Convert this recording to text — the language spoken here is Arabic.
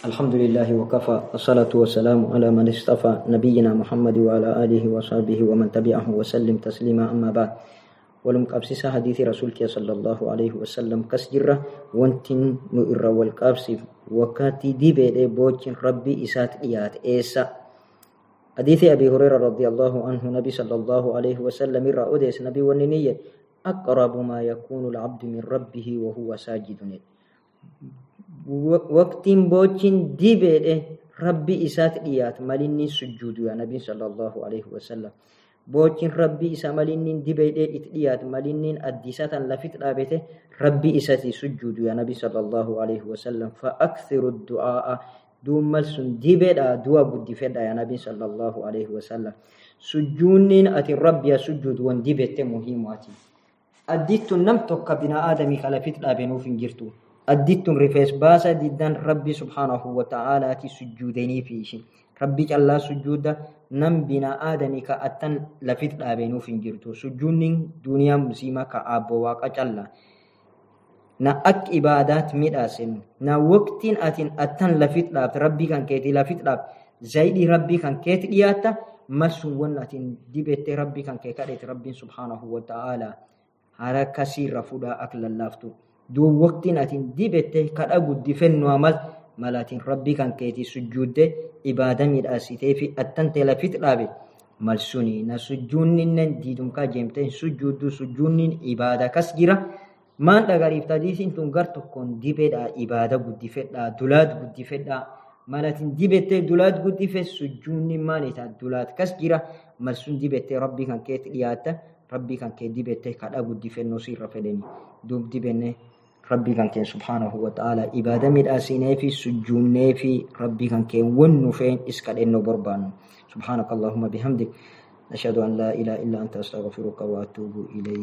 الحمد لله وكفى الصلاة والسلام على من اصطفى نبينا محمد وعلى آله وصحبه ومن تبعه وسلم تسليما أما بعد ولم قبسس حديث رسولك صلى الله عليه وسلم كسجرة وانتن نؤر والقبس وكاتي دي بيدي ربي إسات إيات إيسا حديث أبي هريرة رضي الله عنه نبي صلى الله عليه وسلم الرأوديس نبي ونينية أقرب ما يكون العبد من ربه وهو ساجد waqtiin boochin dibeedhe rabbi isaat dhiyaat malinni sujuudu yaa nabiin sallallahu alaihi wasallam boochin rabbi isa malinni dibeedhe it dhiyaat malinni addisatan lafit dhaabete rabbi isati sujuudu yaa nabii sallallahu alaihi wasallam fa akthiru du'aa duumal sun dibeedha du'a guddifedha yaa nabii sallallahu alaihi wasallam sujuunniin ati rabbiya sujuudu wan dibette muhiimaati addittun nam tokka bina aadamii kalafit dhaabenuuf hin jirtu addittum أدتم رفيس باسا ديدان ربي سبحانه وتعالى تي سجودين فيش ربي جلال سجود. نم بنا آدمي كأتن لفت لابينو فين جرتو سجونين دنيا مزيمة كعب وواقع جلال نا أك إبادات مدأسن نا وقتين أتن أتن لفت لاب ربي كان كيت لفت لاب زيد ربي كان كيت لياتا. ما سوون أتن دبت ربي كان كيت ربي سبحانه وتعالى. هذا كسير رفضا أكل اللافتو دو وقت ناتين دي بيتي كدا غد فينو مال مالاتين ربي كان كيتي سجود دي عباده ميد اسيتي في اتنتي لفيت لابي. مال سوني نا سجونين نن دي دوم كا جيمتين سجود سجونين عباده كاس جيرا دا غاري فتا دي سين تونغار تو كون دي بيدا عباده غد فيدا دولاد غد فيدا مالاتين دي بيتي دولاد غد في سجونين مانيتا دولاد كاس جيرا دي بيتي ربي كان كيتي ياتا ربي كان كيدي بيتي كدا غد فينو سي رفدني. دوم دي بيني ربي كان كين سبحانه وتعالى إبادة من أسيني في سجون في ربي كان كين ونفين إسكال إنو بربان. سبحانك اللهم بحمدك. نشهد أن لا إله إلا أنت أستغفرك وأتوب إليك.